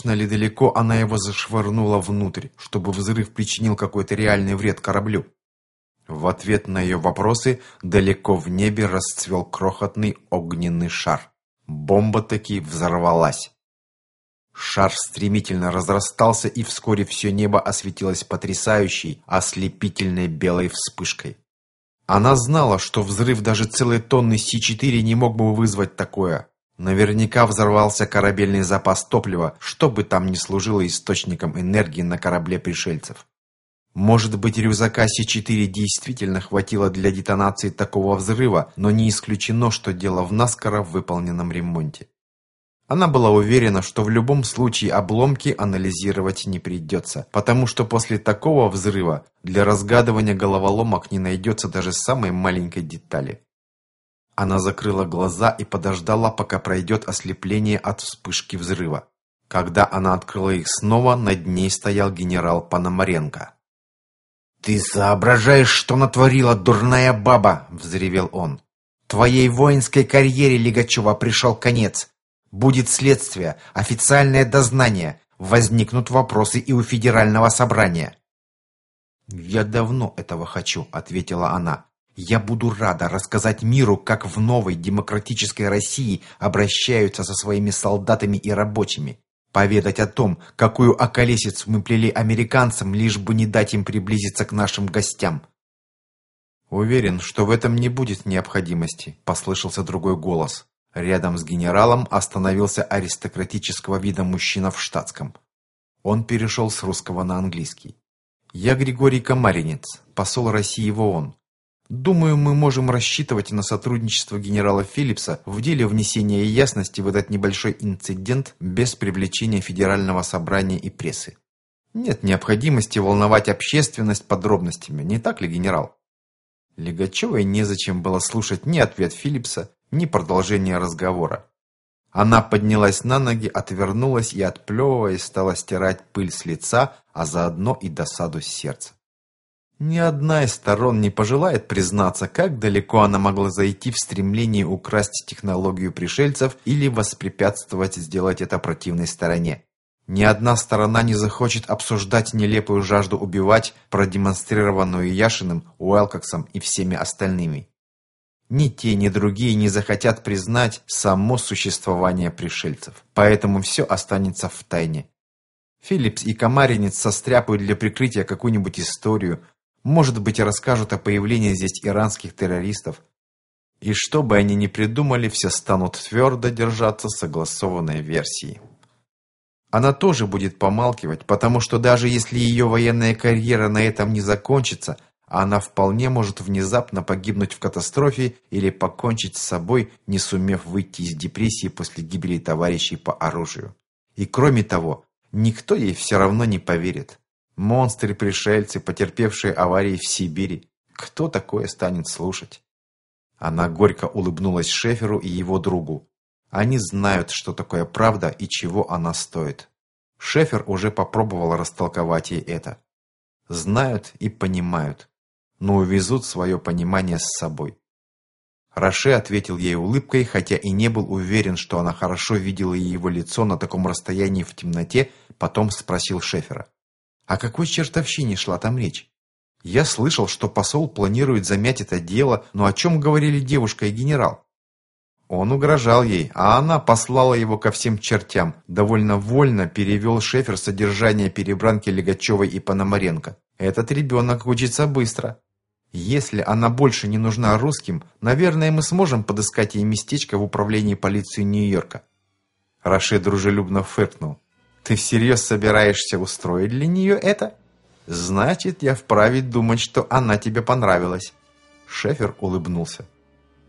достаточно ли далеко она его зашвырнула внутрь, чтобы взрыв причинил какой-то реальный вред кораблю? В ответ на ее вопросы далеко в небе расцвел крохотный огненный шар. Бомба таки взорвалась. Шар стремительно разрастался, и вскоре все небо осветилось потрясающей, ослепительной белой вспышкой. Она знала, что взрыв даже целой тонны С-4 не мог бы вызвать такое. Наверняка взорвался корабельный запас топлива, что бы там ни служило источником энергии на корабле пришельцев. Может быть, рюкзака С-4 действительно хватило для детонации такого взрыва, но не исключено, что дело в наскоро выполненном ремонте. Она была уверена, что в любом случае обломки анализировать не придется, потому что после такого взрыва для разгадывания головоломок не найдется даже самой маленькой детали. Она закрыла глаза и подождала, пока пройдет ослепление от вспышки взрыва. Когда она открыла их снова, над ней стоял генерал Пономаренко. «Ты соображаешь, что натворила дурная баба!» – взревел он. «Твоей воинской карьере, Лигачева, пришел конец. Будет следствие, официальное дознание, возникнут вопросы и у федерального собрания. «Я давно этого хочу», — ответила она. «Я буду рада рассказать миру, как в новой демократической России обращаются со своими солдатами и рабочими. Поведать о том, какую околесицу мы плели американцам, лишь бы не дать им приблизиться к нашим гостям». «Уверен, что в этом не будет необходимости», — послышался другой голос. Рядом с генералом остановился аристократического вида мужчина в штатском. Он перешел с русского на английский. «Я Григорий Комаринец, посол России в ООН. Думаю, мы можем рассчитывать на сотрудничество генерала Филлипса в деле внесения ясности в этот небольшой инцидент без привлечения Федерального собрания и прессы. Нет необходимости волновать общественность подробностями, не так ли, генерал?» Легачевой незачем было слушать ни ответ Филлипса, ни продолжения разговора. Она поднялась на ноги, отвернулась и, отплевываясь, стала стирать пыль с лица, а заодно и досаду с сердца. Ни одна из сторон не пожелает признаться, как далеко она могла зайти в стремлении украсть технологию пришельцев или воспрепятствовать сделать это противной стороне. Ни одна сторона не захочет обсуждать нелепую жажду убивать, продемонстрированную Яшиным, Уэлкоксом и всеми остальными. Ни те, ни другие не захотят признать само существование пришельцев. Поэтому все останется в тайне. Филлипс и Комаринец состряпают для прикрытия какую-нибудь историю, может быть, расскажут о появлении здесь иранских террористов. И что бы они ни придумали, все станут твердо держаться согласованной версии. Она тоже будет помалкивать, потому что даже если ее военная карьера на этом не закончится – она вполне может внезапно погибнуть в катастрофе или покончить с собой, не сумев выйти из депрессии после гибели товарищей по оружию. И кроме того, никто ей все равно не поверит. Монстры-пришельцы, потерпевшие аварии в Сибири. Кто такое станет слушать? Она горько улыбнулась Шеферу и его другу. Они знают, что такое правда и чего она стоит. Шефер уже попробовал растолковать ей это. Знают и понимают но увезут свое понимание с собой. Роше ответил ей улыбкой, хотя и не был уверен, что она хорошо видела его лицо на таком расстоянии в темноте, потом спросил Шефера. «О какой чертовщине шла там речь? Я слышал, что посол планирует замять это дело, но о чем говорили девушка и генерал?» Он угрожал ей, а она послала его ко всем чертям. Довольно вольно перевел Шефер содержание перебранки Легачевой и Пономаренко. Этот ребенок учится быстро. Если она больше не нужна русским, наверное, мы сможем подыскать ей местечко в управлении полиции Нью-Йорка. Рашид дружелюбно фыркнул. Ты всерьез собираешься устроить для нее это? Значит, я вправе думать, что она тебе понравилась. Шефер улыбнулся.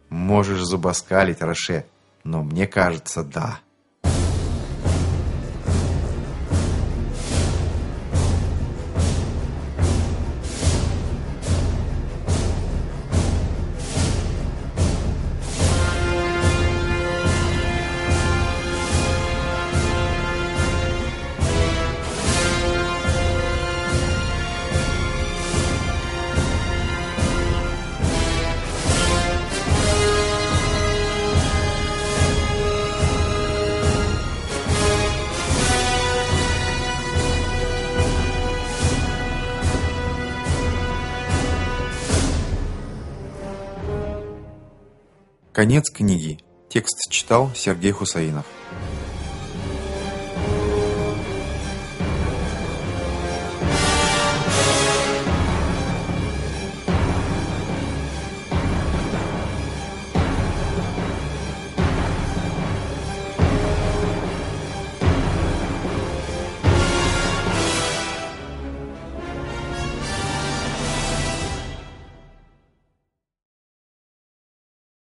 Можешь зубоскалить, Роше, но мне кажется, да. Конец книги. Текст читал Сергей Хусаинов.